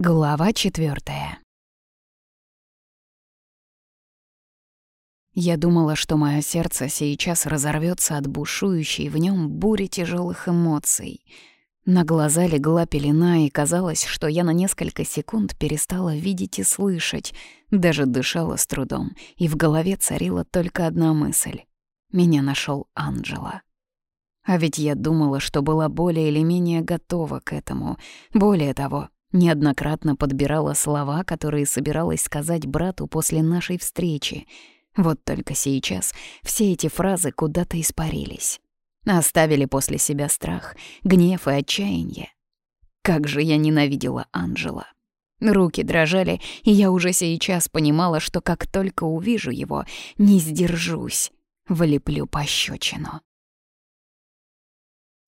Глава четвертая. Я думала, что мое сердце сейчас разорвется от бушующей в нем бури тяжелых эмоций. На глаза легла пелена, и казалось, что я на несколько секунд перестала видеть и слышать, даже дышала с трудом, и в голове царила только одна мысль. Меня нашел Анджела. А ведь я думала, что была более или менее готова к этому. Более того, Неоднократно подбирала слова, которые собиралась сказать брату после нашей встречи. Вот только сейчас все эти фразы куда-то испарились. Оставили после себя страх, гнев и отчаяние. Как же я ненавидела Анжела. Руки дрожали, и я уже сейчас понимала, что как только увижу его, не сдержусь, влеплю пощечину.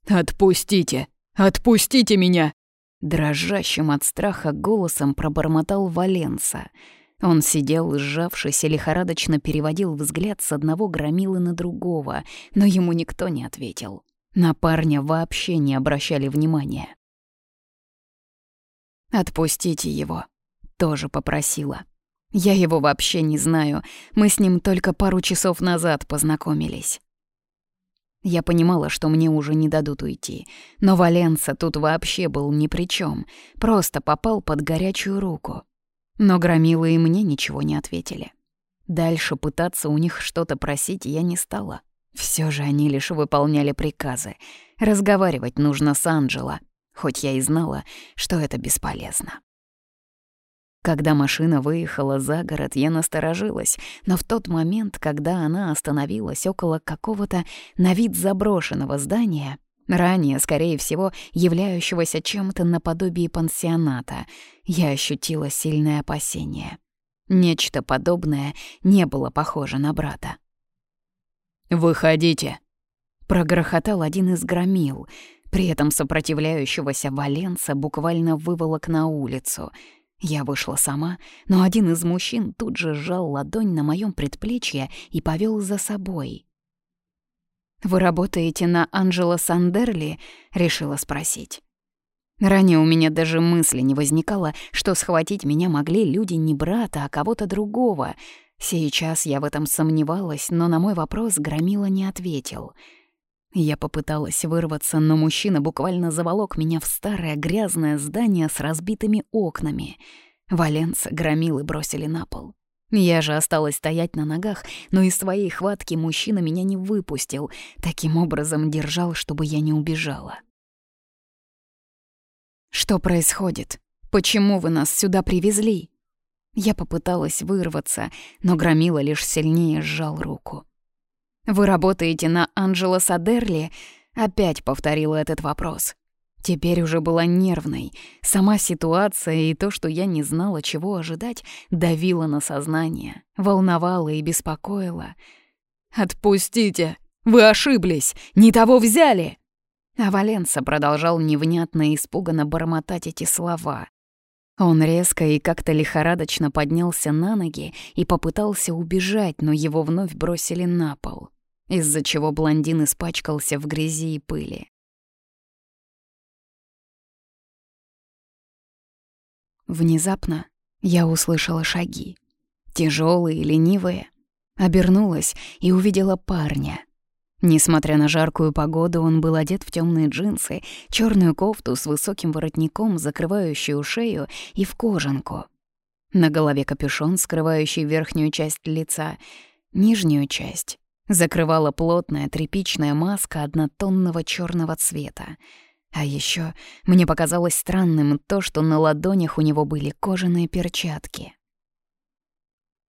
«Отпустите! Отпустите меня!» Дрожащим от страха голосом пробормотал Валенса. Он сидел, сжавшись, и лихорадочно переводил взгляд с одного громилы на другого, но ему никто не ответил. На парня вообще не обращали внимания. «Отпустите его», — тоже попросила. «Я его вообще не знаю, мы с ним только пару часов назад познакомились». Я понимала, что мне уже не дадут уйти. Но Валенса тут вообще был ни при чем, просто попал под горячую руку. Но громилы и мне ничего не ответили. Дальше пытаться у них что-то просить я не стала. Все же они лишь выполняли приказы. Разговаривать нужно с Анджело, хоть я и знала, что это бесполезно. Когда машина выехала за город, я насторожилась, но в тот момент, когда она остановилась около какого-то на вид заброшенного здания, ранее, скорее всего, являющегося чем-то наподобие пансионата, я ощутила сильное опасение. Нечто подобное не было похоже на брата. «Выходите!» — прогрохотал один из громил, при этом сопротивляющегося Валенца буквально выволок на улицу — я вышла сама, но один из мужчин тут же сжал ладонь на моем предплечье и повел за собой. «Вы работаете на Анджело Сандерли?» — решила спросить. Ранее у меня даже мысли не возникало, что схватить меня могли люди не брата, а кого-то другого. Сейчас я в этом сомневалась, но на мой вопрос Громила не ответил — я попыталась вырваться, но мужчина буквально заволок меня в старое грязное здание с разбитыми окнами. Валенца громил и бросили на пол. Я же осталась стоять на ногах, но из своей хватки мужчина меня не выпустил, таким образом держал, чтобы я не убежала. «Что происходит? Почему вы нас сюда привезли?» Я попыталась вырваться, но громила лишь сильнее сжал руку. «Вы работаете на Анджело Садерли?» Опять повторила этот вопрос. Теперь уже была нервной. Сама ситуация и то, что я не знала, чего ожидать, давило на сознание, волновало и беспокоило. «Отпустите! Вы ошиблись! Не того взяли!» А Валенса продолжал невнятно и испуганно бормотать эти слова. Он резко и как-то лихорадочно поднялся на ноги и попытался убежать, но его вновь бросили на пол, из-за чего блондин испачкался в грязи и пыли. Внезапно я услышала шаги, тяжелые, ленивые, обернулась и увидела парня — Несмотря на жаркую погоду, он был одет в темные джинсы, черную кофту с высоким воротником, закрывающую шею, и в кожанку. На голове капюшон, скрывающий верхнюю часть лица, нижнюю часть закрывала плотная тряпичная маска однотонного черного цвета. А еще мне показалось странным то, что на ладонях у него были кожаные перчатки.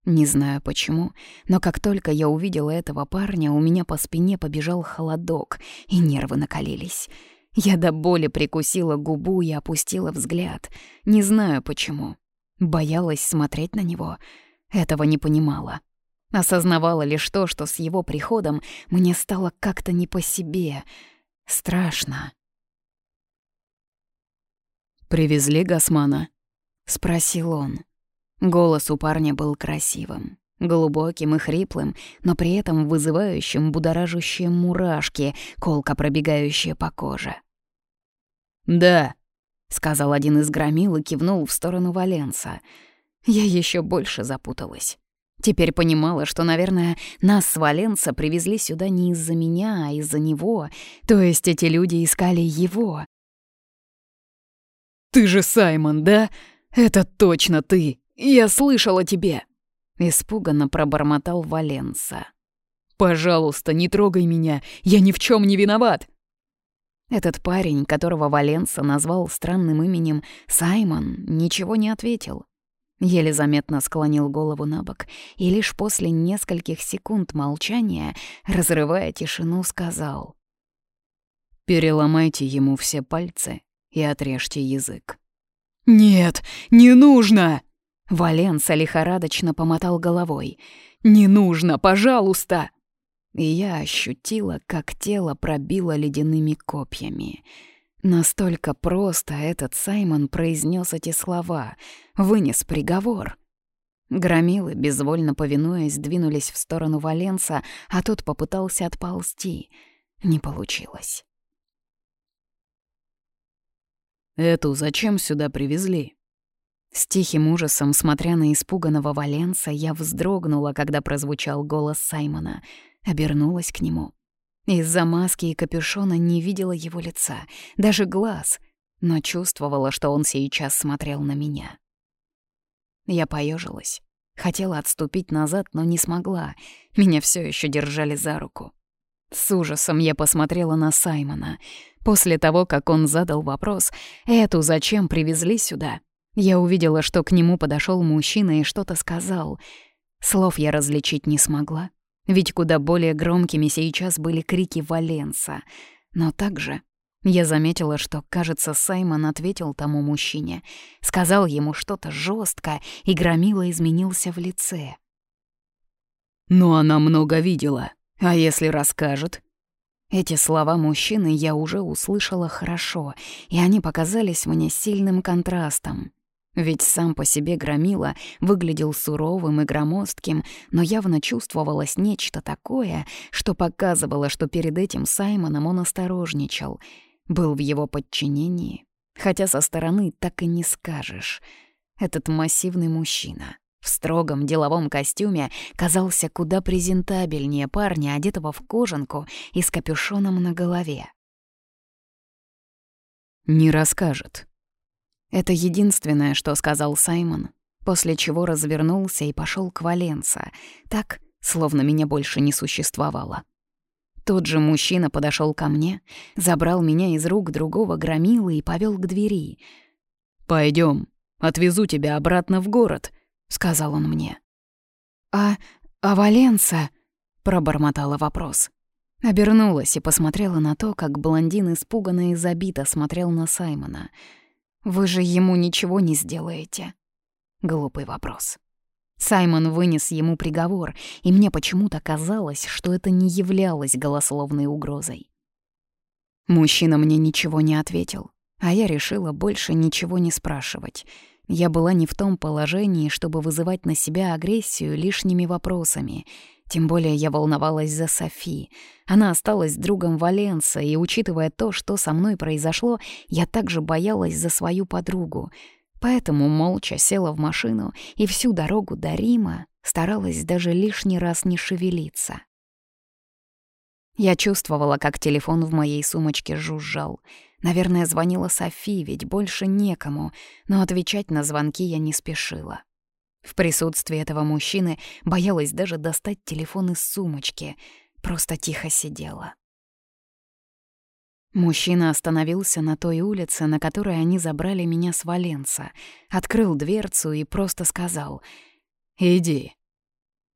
Не знаю почему, но как только я увидела этого парня, у меня по спине побежал холодок, и нервы накалились. Я до боли прикусила губу и опустила взгляд. Не знаю почему. Боялась смотреть на него. Этого не понимала. Осознавала лишь то, что с его приходом мне стало как-то не по себе. Страшно. «Привезли Гасмана?» — спросил он. Голос у парня был красивым, глубоким и хриплым, но при этом вызывающим будоражащие мурашки, колко пробегающие по коже. «Да», — сказал один из громил и кивнул в сторону Валенса. Я еще больше запуталась. Теперь понимала, что, наверное, нас с Валенса привезли сюда не из-за меня, а из-за него. То есть эти люди искали его. «Ты же Саймон, да? Это точно ты! Я слышал о тебе!» Испуганно пробормотал Валенса. «Пожалуйста, не трогай меня, я ни в чем не виноват!» Этот парень, которого Валенса назвал странным именем Саймон, ничего не ответил. Еле заметно склонил голову на бок и лишь после нескольких секунд молчания, разрывая тишину, сказал. «Переломайте ему все пальцы и отрежьте язык». «Нет, не нужно!» Валенса лихорадочно помотал головой. «Не нужно, пожалуйста!» И я ощутила, как тело пробило ледяными копьями — Настолько просто этот Саймон произнес эти слова, вынес приговор. Громилы, безвольно повинуясь, двинулись в сторону Валенса, а тот попытался отползти. Не получилось. «Эту зачем сюда привезли?» С тихим ужасом, смотря на испуганного Валенса, я вздрогнула, когда прозвучал голос Саймона. Обернулась к нему. Из-за маски и капюшона не видела его лица, даже глаз, но чувствовала, что он сейчас смотрел на меня. Я поежилась, хотела отступить назад, но не смогла. Меня все еще держали за руку. С ужасом я посмотрела на Саймона. После того, как он задал вопрос, «Эту зачем привезли сюда?» Я увидела, что к нему подошел мужчина и что-то сказал. Слов я различить не смогла, ведь куда более громкими сейчас были крики Валенса. Но также я заметила, что, кажется, Саймон ответил тому мужчине, сказал ему что-то жестко и громило изменился в лице. «Но она много видела. А если расскажет?» Эти слова мужчины я уже услышала хорошо, и они показались мне сильным контрастом. Ведь сам по себе громила выглядел суровым и громоздким, но явно чувствовалось нечто такое, что показывало, что перед этим Саймоном он осторожничал, был в его подчинении. Хотя со стороны так и не скажешь. Этот массивный мужчина в строгом деловом костюме казался куда презентабельнее парня, одетого в кожанку и с капюшоном на голове. «Не расскажет», это единственное, что сказал Саймон, после чего развернулся и пошел к Валенса, так, словно меня больше не существовало. Тот же мужчина подошел ко мне, забрал меня из рук другого громилы и повел к двери. Пойдем, отвезу тебя обратно в город», — сказал он мне. «А... а Валенса?» — пробормотала вопрос. Обернулась и посмотрела на то, как блондин испуганно и забито смотрел на Саймона — вы же ему ничего не сделаете. Глупый вопрос. Саймон вынес ему приговор, и мне почему-то казалось, что это не являлось голословной угрозой. Мужчина мне ничего не ответил, а я решила больше ничего не спрашивать. Я была не в том положении, чтобы вызывать на себя агрессию лишними вопросами — тем более я волновалась за Софи. Она осталась другом Валенса, и, учитывая то, что со мной произошло, я также боялась за свою подругу. Поэтому молча села в машину и всю дорогу до Рима старалась даже лишний раз не шевелиться. Я чувствовала, как телефон в моей сумочке жужжал. Наверное, звонила Софи, ведь больше некому, но отвечать на звонки я не спешила. В присутствии этого мужчины боялась даже достать телефон из сумочки, просто тихо сидела. Мужчина остановился на той улице, на которой они забрали меня с Валенса, открыл дверцу и просто сказал «Иди».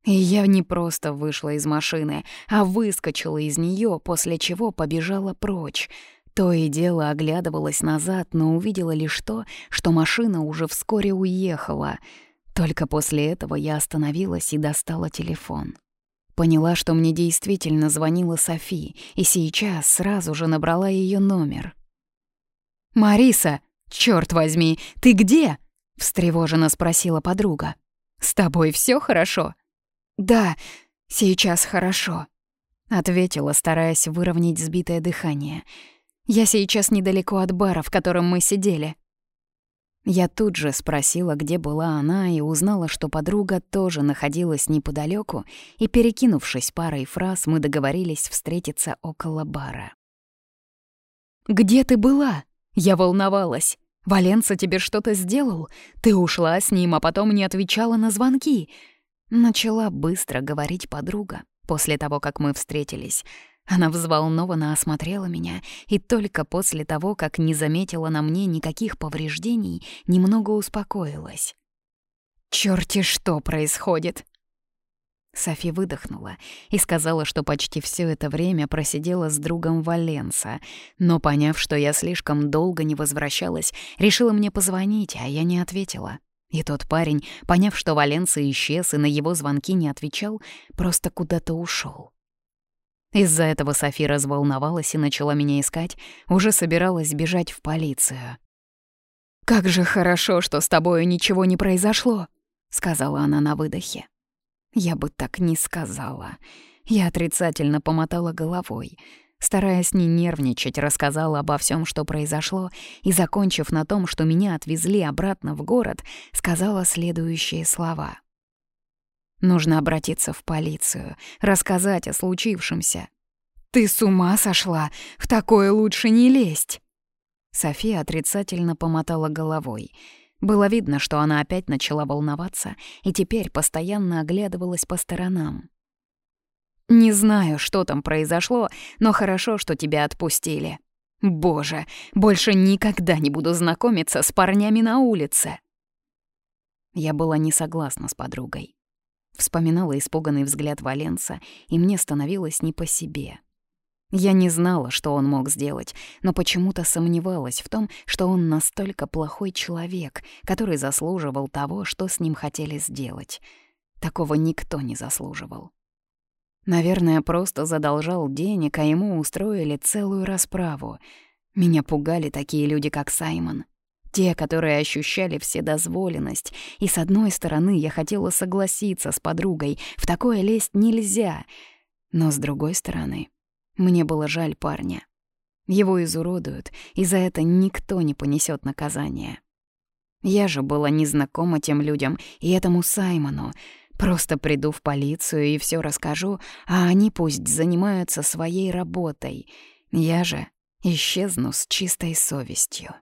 И я не просто вышла из машины, а выскочила из нее, после чего побежала прочь. То и дело оглядывалась назад, но увидела лишь то, что машина уже вскоре уехала — только после этого я остановилась и достала телефон. Поняла, что мне действительно звонила Софи, и сейчас сразу же набрала ее номер. «Мариса, черт возьми, ты где?» — встревоженно спросила подруга. «С тобой все хорошо?» «Да, сейчас хорошо», — ответила, стараясь выровнять сбитое дыхание. «Я сейчас недалеко от бара, в котором мы сидели. Я тут же спросила, где была она, и узнала, что подруга тоже находилась неподалеку, и, перекинувшись парой фраз, мы договорились встретиться около бара. «Где ты была?» Я волновалась. «Валенса тебе что-то сделал? Ты ушла с ним, а потом не отвечала на звонки». Начала быстро говорить подруга после того, как мы встретились — она взволнованно осмотрела меня, и только после того, как не заметила на мне никаких повреждений, немного успокоилась. «Чёрти что происходит!» Софи выдохнула и сказала, что почти все это время просидела с другом Валенса, но, поняв, что я слишком долго не возвращалась, решила мне позвонить, а я не ответила. И тот парень, поняв, что Валенса исчез и на его звонки не отвечал, просто куда-то ушел. Из-за этого Софи разволновалась и начала меня искать, уже собиралась бежать в полицию. «Как же хорошо, что с тобою ничего не произошло», — сказала она на выдохе. Я бы так не сказала. Я отрицательно помотала головой. Стараясь не нервничать, рассказала обо всем, что произошло, и, закончив на том, что меня отвезли обратно в город, сказала следующие слова. Нужно обратиться в полицию, рассказать о случившемся. «Ты с ума сошла? В такое лучше не лезть!» София отрицательно помотала головой. Было видно, что она опять начала волноваться и теперь постоянно оглядывалась по сторонам. «Не знаю, что там произошло, но хорошо, что тебя отпустили. Боже, больше никогда не буду знакомиться с парнями на улице!» Я была не согласна с подругой. Вспоминала испуганный взгляд Валенса, и мне становилось не по себе. Я не знала, что он мог сделать, но почему-то сомневалась в том, что он настолько плохой человек, который заслуживал того, что с ним хотели сделать. Такого никто не заслуживал. Наверное, просто задолжал денег, а ему устроили целую расправу. Меня пугали такие люди, как Саймон. Те, которые ощущали вседозволенность. И с одной стороны, я хотела согласиться с подругой, в такое лезть нельзя. Но с другой стороны, мне было жаль парня. Его изуродуют, и за это никто не понесет наказание. Я же была незнакома тем людям и этому Саймону. Просто приду в полицию и все расскажу, а они пусть занимаются своей работой. Я же исчезну с чистой совестью.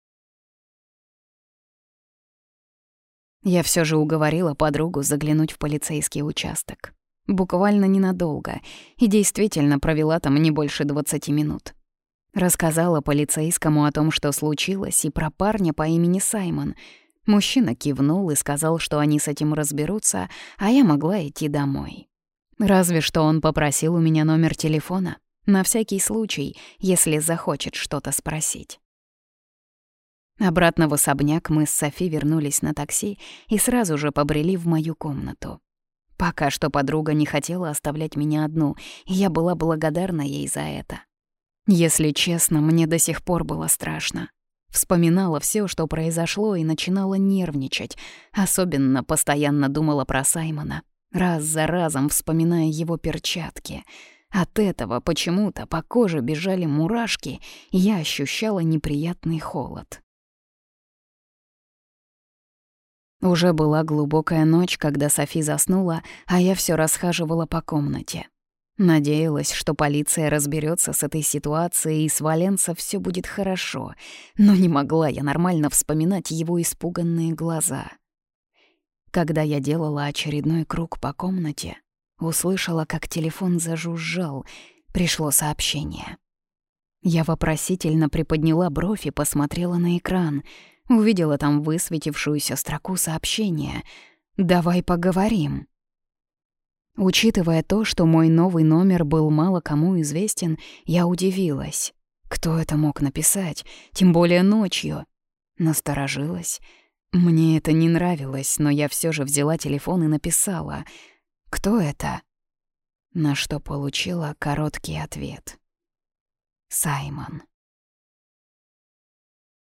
Я все же уговорила подругу заглянуть в полицейский участок. Буквально ненадолго. И действительно провела там не больше 20 минут. Рассказала полицейскому о том, что случилось, и про парня по имени Саймон. Мужчина кивнул и сказал, что они с этим разберутся, а я могла идти домой. Разве что он попросил у меня номер телефона, на всякий случай, если захочет что-то спросить. Обратно в особняк мы с Софи вернулись на такси и сразу же побрели в мою комнату. Пока что подруга не хотела оставлять меня одну, и я была благодарна ей за это. Если честно, мне до сих пор было страшно. Вспоминала все, что произошло, и начинала нервничать. Особенно постоянно думала про Саймона, раз за разом вспоминая его перчатки. От этого почему-то по коже бежали мурашки, и я ощущала неприятный холод. Уже была глубокая ночь, когда Софи заснула, а я все расхаживала по комнате. Надеялась, что полиция разберется с этой ситуацией и с Валенса все будет хорошо, но не могла я нормально вспоминать его испуганные глаза. Когда я делала очередной круг по комнате, услышала, как телефон зажужжал, пришло сообщение. Я вопросительно приподняла бровь и посмотрела на экран — Увидела там высветившуюся строку сообщения «Давай поговорим». Учитывая то, что мой новый номер был мало кому известен, я удивилась. Кто это мог написать, тем более ночью? Насторожилась. Мне это не нравилось, но я все же взяла телефон и написала «Кто это?» На что получила короткий ответ. «Саймон».